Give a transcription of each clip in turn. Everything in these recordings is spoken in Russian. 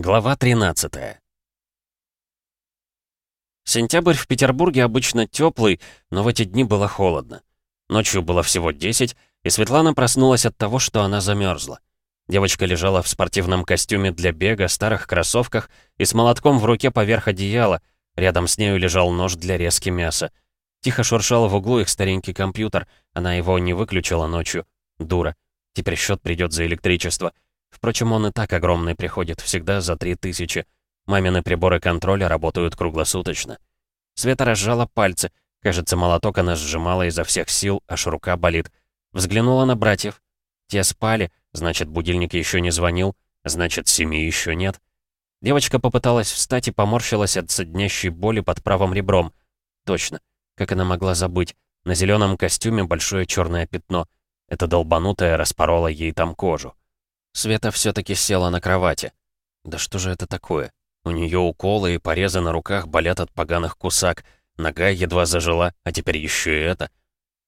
Глава 13 Сентябрь в Петербурге обычно теплый, но в эти дни было холодно. Ночью было всего 10, и Светлана проснулась от того, что она замерзла. Девочка лежала в спортивном костюме для бега, старых кроссовках и с молотком в руке поверх одеяла. Рядом с нею лежал нож для резки мяса. Тихо шуршал в углу их старенький компьютер. Она его не выключила ночью. Дура. Теперь счет придет за электричество. Впрочем, он и так огромный приходит, всегда за три тысячи. Мамины приборы контроля работают круглосуточно. Света разжала пальцы. Кажется, молоток она сжимала изо всех сил, аж рука болит. Взглянула на братьев. Те спали, значит, будильник еще не звонил, значит, семьи еще нет. Девочка попыталась встать и поморщилась от соднящей боли под правым ребром. Точно. Как она могла забыть? На зеленом костюме большое черное пятно. Это долбанутое распороло ей там кожу. Света все-таки села на кровати. Да что же это такое? У нее уколы и порезы на руках болят от поганых кусак. Нога едва зажила, а теперь еще и это.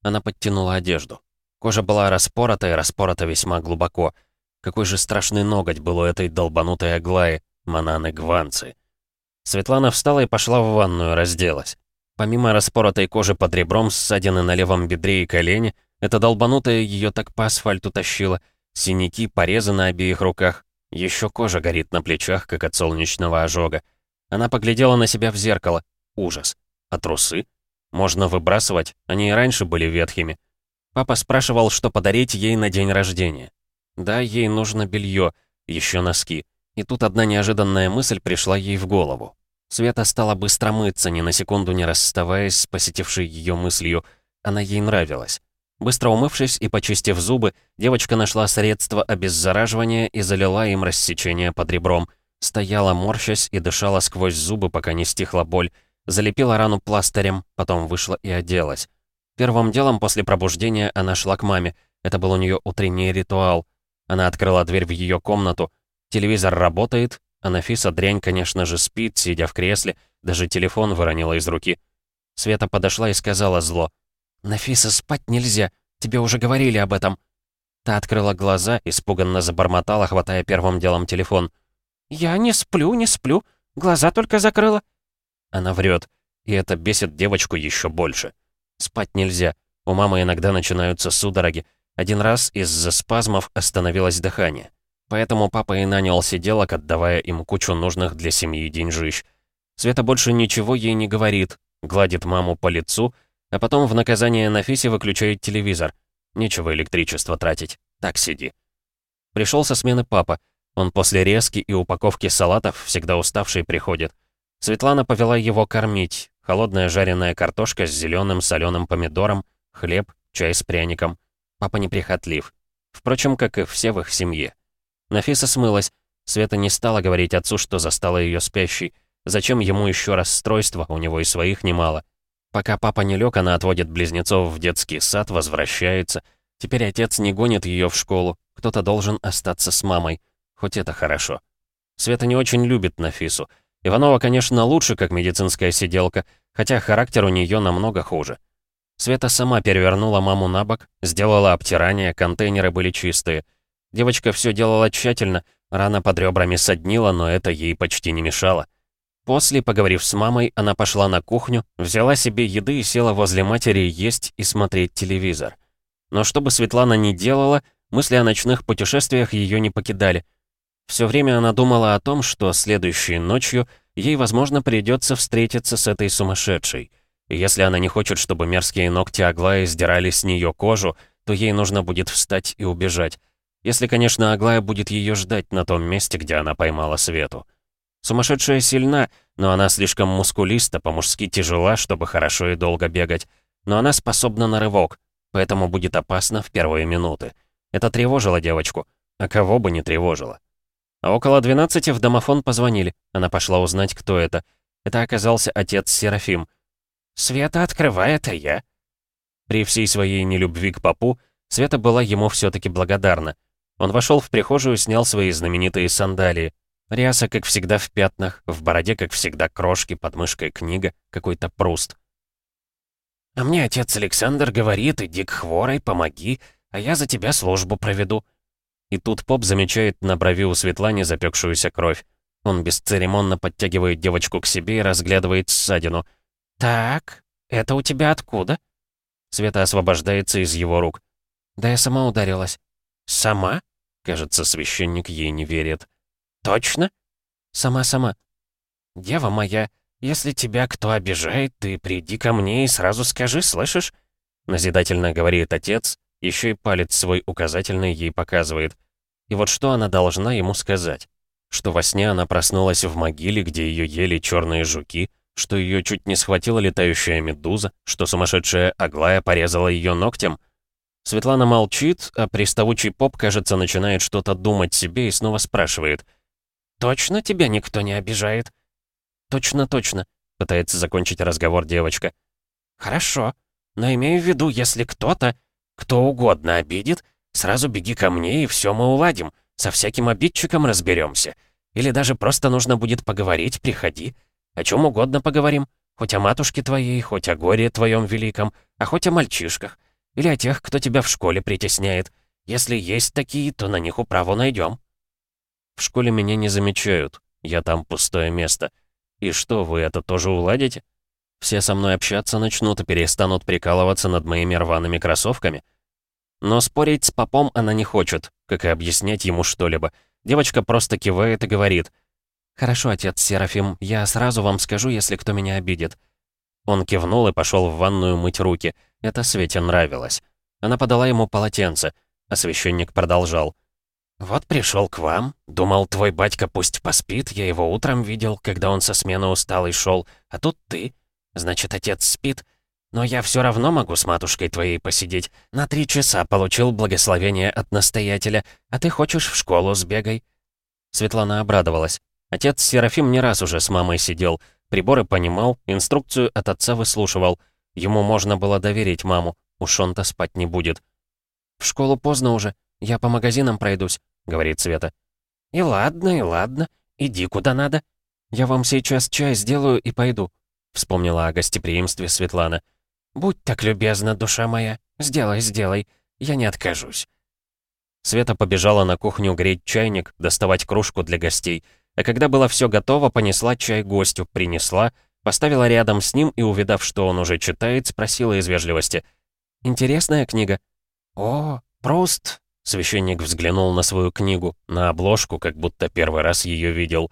Она подтянула одежду. Кожа была распорота и распорота весьма глубоко. Какой же страшный ноготь был у этой долбанутой Аглаи, Мананы Гванцы. Светлана встала и пошла в ванную, разделась. Помимо распоротой кожи под ребром, ссадины на левом бедре и колене, эта долбанутая ее так по асфальту тащила — Синяки, порезы на обеих руках. Еще кожа горит на плечах, как от солнечного ожога. Она поглядела на себя в зеркало. Ужас. А трусы? Можно выбрасывать, они и раньше были ветхими. Папа спрашивал, что подарить ей на день рождения. Да, ей нужно белье, еще носки. И тут одна неожиданная мысль пришла ей в голову. Света стала быстро мыться, ни на секунду не расставаясь с посетившей ее мыслью. Она ей нравилась. Быстро умывшись и почистив зубы, девочка нашла средство обеззараживания и залила им рассечение под ребром. Стояла, морщась, и дышала сквозь зубы, пока не стихла боль. Залепила рану пластырем, потом вышла и оделась. Первым делом после пробуждения она шла к маме. Это был у нее утренний ритуал. Она открыла дверь в ее комнату. Телевизор работает, а Нафиса дрянь, конечно же, спит, сидя в кресле, даже телефон выронила из руки. Света подошла и сказала зло. «Нафиса, спать нельзя. Тебе уже говорили об этом». Та открыла глаза, испуганно забормотала, хватая первым делом телефон. «Я не сплю, не сплю. Глаза только закрыла». Она врет, и это бесит девочку еще больше. Спать нельзя. У мамы иногда начинаются судороги. Один раз из-за спазмов остановилось дыхание. Поэтому папа и нанял сиделок, отдавая им кучу нужных для семьи деньжищ. Света больше ничего ей не говорит, гладит маму по лицу — а потом в наказание Нафисе выключает телевизор. Нечего электричество тратить. Так сиди. Пришел со смены папа. Он после резки и упаковки салатов всегда уставший приходит. Светлана повела его кормить. Холодная жареная картошка с зеленым соленым помидором, хлеб, чай с пряником. Папа неприхотлив. Впрочем, как и все в их семье. Нафиса смылась. Света не стала говорить отцу, что застала ее спящей. Зачем ему еще расстройство, у него и своих немало. Пока папа не лег, она отводит близнецов в детский сад, возвращается. Теперь отец не гонит ее в школу. Кто-то должен остаться с мамой. Хоть это хорошо. Света не очень любит Нафису. Иванова, конечно, лучше, как медицинская сиделка, хотя характер у нее намного хуже. Света сама перевернула маму на бок, сделала обтирание, контейнеры были чистые. Девочка все делала тщательно, рана под ребрами соднила, но это ей почти не мешало. После, поговорив с мамой, она пошла на кухню, взяла себе еды и села возле матери есть и смотреть телевизор. Но что бы Светлана ни делала, мысли о ночных путешествиях ее не покидали. Все время она думала о том, что следующей ночью ей, возможно, придется встретиться с этой сумасшедшей. И если она не хочет, чтобы мерзкие ногти Аглаи сдирали с нее кожу, то ей нужно будет встать и убежать. Если, конечно, Аглая будет ее ждать на том месте, где она поймала Свету. Сумасшедшая сильна, но она слишком мускулиста, по-мужски тяжела, чтобы хорошо и долго бегать. Но она способна на рывок, поэтому будет опасно в первые минуты. Это тревожило девочку, а кого бы не тревожило. А около 12 в домофон позвонили. Она пошла узнать, кто это. Это оказался отец Серафим. «Света, открывай, это я». При всей своей нелюбви к папу, Света была ему все таки благодарна. Он вошел в прихожую, снял свои знаменитые сандалии. Ряса, как всегда, в пятнах, в бороде, как всегда, крошки, под мышкой книга, какой-то пруст. «А мне отец Александр говорит, иди к хворой, помоги, а я за тебя службу проведу». И тут поп замечает на брови у Светлане запекшуюся кровь. Он бесцеремонно подтягивает девочку к себе и разглядывает ссадину. «Так, это у тебя откуда?» Света освобождается из его рук. «Да я сама ударилась». «Сама?» Кажется, священник ей не верит. «Точно?» «Сама-сама». «Дева моя, если тебя кто обижает, ты приди ко мне и сразу скажи, слышишь?» Назидательно говорит отец, еще и палец свой указательный ей показывает. И вот что она должна ему сказать? Что во сне она проснулась в могиле, где ее ели черные жуки, что ее чуть не схватила летающая медуза, что сумасшедшая Аглая порезала ее ногтем? Светлана молчит, а приставучий поп, кажется, начинает что-то думать себе и снова спрашивает. «Точно тебя никто не обижает?» «Точно, точно», — пытается закончить разговор девочка. «Хорошо, но имею в виду, если кто-то, кто угодно обидит, сразу беги ко мне, и все мы уладим, со всяким обидчиком разберемся. Или даже просто нужно будет поговорить, приходи. О чем угодно поговорим, хоть о матушке твоей, хоть о горе твоем великом, а хоть о мальчишках, или о тех, кто тебя в школе притесняет. Если есть такие, то на них управу найдем. В школе меня не замечают, я там пустое место. И что, вы это тоже уладите? Все со мной общаться начнут и перестанут прикалываться над моими рваными кроссовками? Но спорить с попом она не хочет, как и объяснять ему что-либо. Девочка просто кивает и говорит. «Хорошо, отец Серафим, я сразу вам скажу, если кто меня обидит». Он кивнул и пошел в ванную мыть руки. Это Свете нравилось. Она подала ему полотенце, а священник продолжал. «Вот пришел к вам. Думал, твой батька пусть поспит. Я его утром видел, когда он со смены усталый шел. А тут ты. Значит, отец спит. Но я все равно могу с матушкой твоей посидеть. На три часа получил благословение от настоятеля. А ты хочешь в школу сбегай?» Светлана обрадовалась. Отец Серафим не раз уже с мамой сидел. Приборы понимал, инструкцию от отца выслушивал. Ему можно было доверить маму. Уж он-то спать не будет. «В школу поздно уже. Я по магазинам пройдусь», — говорит Света. «И ладно, и ладно. Иди куда надо. Я вам сейчас чай сделаю и пойду», — вспомнила о гостеприимстве Светлана. «Будь так любезна, душа моя. Сделай, сделай. Я не откажусь». Света побежала на кухню греть чайник, доставать кружку для гостей. А когда было все готово, понесла чай гостю, принесла, поставила рядом с ним и, увидав, что он уже читает, спросила из вежливости. «Интересная книга?» «О, Пруст!» Священник взглянул на свою книгу, на обложку, как будто первый раз ее видел.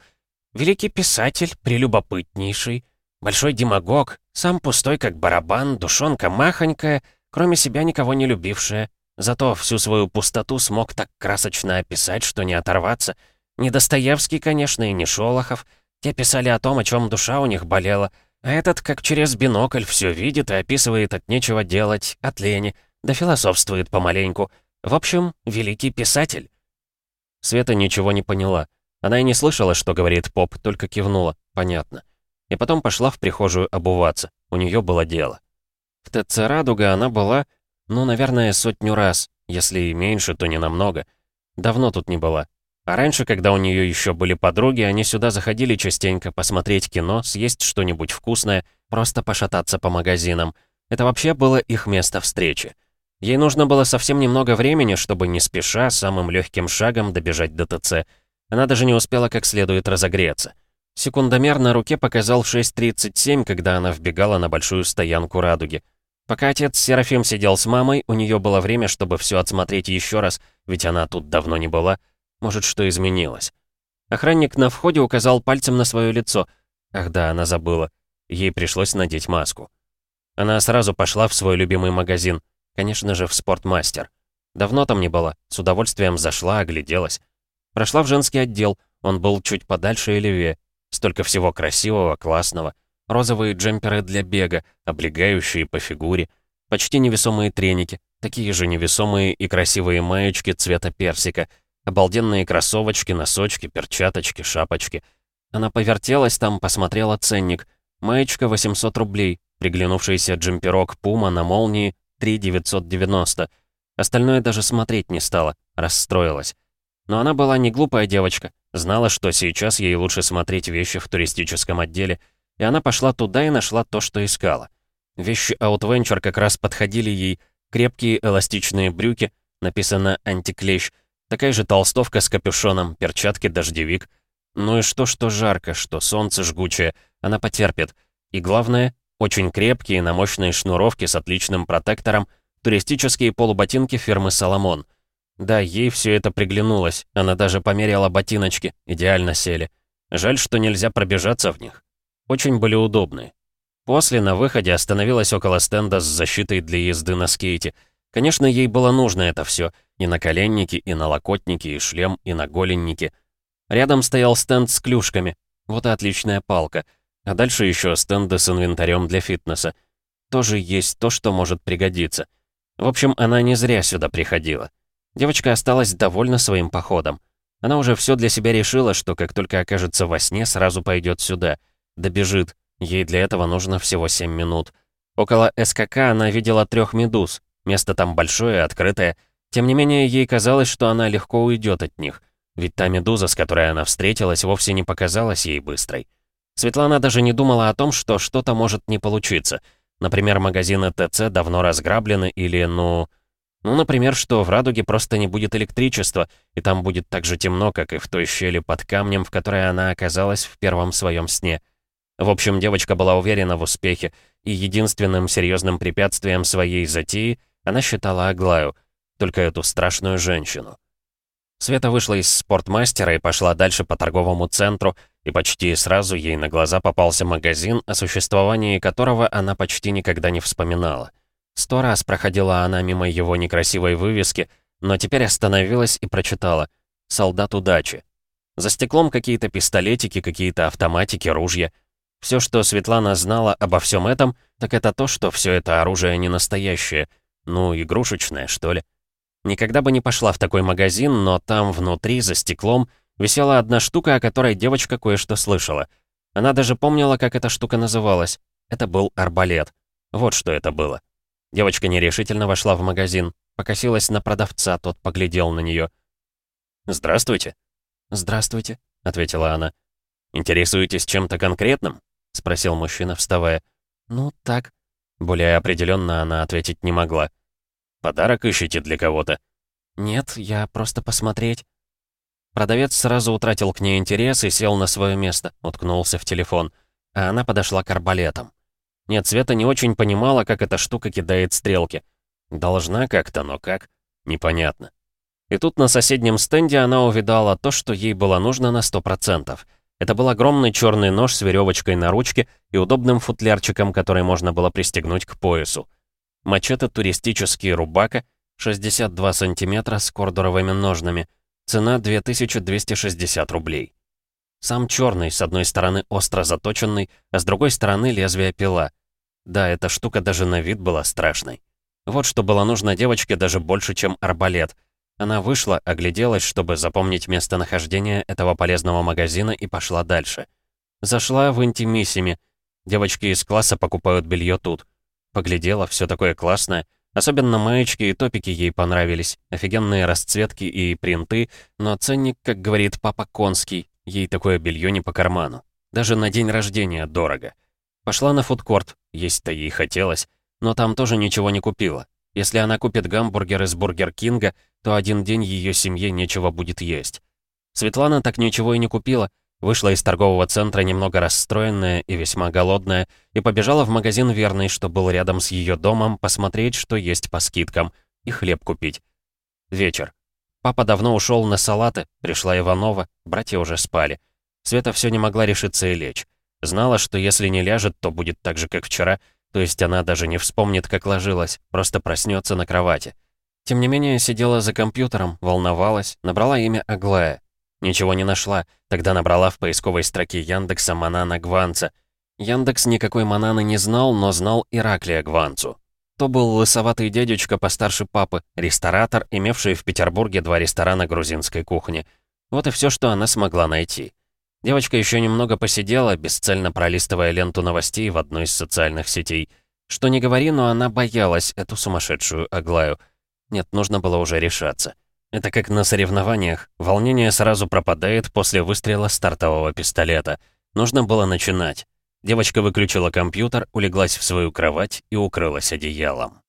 «Великий писатель, прелюбопытнейший, большой демагог, сам пустой, как барабан, душонка махонькая, кроме себя никого не любившая. Зато всю свою пустоту смог так красочно описать, что не оторваться. Не Достоевский, конечно, и не Шолохов. Те писали о том, о чем душа у них болела. А этот, как через бинокль, все видит и описывает от нечего делать, от лени, да философствует помаленьку. В общем, великий писатель». Света ничего не поняла. Она и не слышала, что говорит поп, только кивнула. Понятно. И потом пошла в прихожую обуваться. У нее было дело. В ТЦ «Радуга» она была, ну, наверное, сотню раз. Если и меньше, то не намного. Давно тут не была. А раньше, когда у нее еще были подруги, они сюда заходили частенько посмотреть кино, съесть что-нибудь вкусное, просто пошататься по магазинам. Это вообще было их место встречи. Ей нужно было совсем немного времени, чтобы не спеша, самым легким шагом добежать до ТЦ. Она даже не успела как следует разогреться. Секундомер на руке показал 6.37, когда она вбегала на большую стоянку «Радуги». Пока отец Серафим сидел с мамой, у нее было время, чтобы все отсмотреть еще раз, ведь она тут давно не была, может, что изменилось. Охранник на входе указал пальцем на свое лицо. Ах да, она забыла. Ей пришлось надеть маску. Она сразу пошла в свой любимый магазин. Конечно же, в «Спортмастер». Давно там не была. С удовольствием зашла, огляделась. Прошла в женский отдел. Он был чуть подальше и левее. Столько всего красивого, классного. Розовые джемперы для бега, облегающие по фигуре. Почти невесомые треники. Такие же невесомые и красивые маечки цвета персика — Обалденные кроссовочки, носочки, перчаточки, шапочки. Она повертелась там, посмотрела ценник. Маечка 800 рублей, приглянувшийся джемперок Пума на молнии 3990. Остальное даже смотреть не стала, расстроилась. Но она была не глупая девочка, знала, что сейчас ей лучше смотреть вещи в туристическом отделе, и она пошла туда и нашла то, что искала. Вещи Outventure как раз подходили ей, крепкие эластичные брюки, написано «антиклещ», Такая же толстовка с капюшоном, перчатки, дождевик. Ну и что, что жарко, что солнце жгучее, она потерпит. И главное, очень крепкие на мощные шнуровки с отличным протектором, туристические полуботинки фирмы «Соломон». Да, ей все это приглянулось, она даже померяла ботиночки, идеально сели. Жаль, что нельзя пробежаться в них. Очень были удобные. После на выходе остановилась около стенда с защитой для езды на скейте. Конечно, ей было нужно это все. И наколенники, и налокотники, и шлем, и наголенники. Рядом стоял стенд с клюшками. Вот и отличная палка. А дальше еще стенды с инвентарем для фитнеса. Тоже есть то, что может пригодиться. В общем, она не зря сюда приходила. Девочка осталась довольна своим походом. Она уже все для себя решила, что как только окажется во сне, сразу пойдет сюда. Добежит, Ей для этого нужно всего 7 минут. Около СКК она видела трех медуз. Место там большое, открытое. Тем не менее, ей казалось, что она легко уйдет от них. Ведь та медуза, с которой она встретилась, вовсе не показалась ей быстрой. Светлана даже не думала о том, что что-то может не получиться. Например, магазины ТЦ давно разграблены или, ну... Ну, например, что в Радуге просто не будет электричества, и там будет так же темно, как и в той щели под камнем, в которой она оказалась в первом своем сне — в общем, девочка была уверена в успехе, и единственным серьезным препятствием своей затеи она считала Аглаю, только эту страшную женщину. Света вышла из спортмастера и пошла дальше по торговому центру, и почти сразу ей на глаза попался магазин, о существовании которого она почти никогда не вспоминала. Сто раз проходила она мимо его некрасивой вывески, но теперь остановилась и прочитала «Солдат удачи». За стеклом какие-то пистолетики, какие-то автоматики, ружья — все, что Светлана знала обо всем этом, так это то, что все это оружие не настоящее. Ну, игрушечное, что ли. Никогда бы не пошла в такой магазин, но там внутри, за стеклом, висела одна штука, о которой девочка кое-что слышала. Она даже помнила, как эта штука называлась. Это был арбалет. Вот что это было. Девочка нерешительно вошла в магазин, покосилась на продавца, тот поглядел на нее. «Здравствуйте». «Здравствуйте», — ответила она. «Интересуетесь чем-то конкретным?» — спросил мужчина, вставая. «Ну, так». Более определенно она ответить не могла. «Подарок ищете для кого-то?» «Нет, я просто посмотреть». Продавец сразу утратил к ней интерес и сел на свое место, уткнулся в телефон, а она подошла к арбалетам. Нет, Света не очень понимала, как эта штука кидает стрелки. Должна как-то, но как? Непонятно. И тут на соседнем стенде она увидала то, что ей было нужно на сто процентов — это был огромный черный нож с веревочкой на ручке и удобным футлярчиком, который можно было пристегнуть к поясу. Мачете туристический рубака, 62 сантиметра с кордуровыми ножнами. Цена 2260 рублей. Сам черный, с одной стороны остро заточенный, а с другой стороны лезвие пила. Да, эта штука даже на вид была страшной. Вот что было нужно девочке даже больше, чем арбалет — она вышла, огляделась, чтобы запомнить местонахождение этого полезного магазина и пошла дальше. Зашла в Интимиссими. Девочки из класса покупают белье тут. Поглядела, все такое классное. Особенно маечки и топики ей понравились. Офигенные расцветки и принты, но ценник, как говорит папа Конский, ей такое белье не по карману. Даже на день рождения дорого. Пошла на фудкорт, есть-то ей хотелось, но там тоже ничего не купила. Если она купит гамбургер из Бургер Кинга, то один день ее семье нечего будет есть. Светлана так ничего и не купила, вышла из торгового центра немного расстроенная и весьма голодная, и побежала в магазин Верный, что был рядом с ее домом, посмотреть, что есть по скидкам, и хлеб купить. Вечер. Папа давно ушел на салаты, пришла Иванова, братья уже спали. Света все не могла решиться и лечь. Знала, что если не ляжет, то будет так же, как вчера — то есть она даже не вспомнит, как ложилась, просто проснется на кровати. Тем не менее, сидела за компьютером, волновалась, набрала имя Аглая. Ничего не нашла, тогда набрала в поисковой строке Яндекса Манана Гванца. Яндекс никакой Мананы не знал, но знал Ираклия Гванцу. То был лысоватый дядечка постарше папы, ресторатор, имевший в Петербурге два ресторана грузинской кухни. Вот и все, что она смогла найти. Девочка еще немного посидела, бесцельно пролистывая ленту новостей в одной из социальных сетей. Что не говори, но она боялась эту сумасшедшую Аглаю. Нет, нужно было уже решаться. Это как на соревнованиях. Волнение сразу пропадает после выстрела стартового пистолета. Нужно было начинать. Девочка выключила компьютер, улеглась в свою кровать и укрылась одеялом.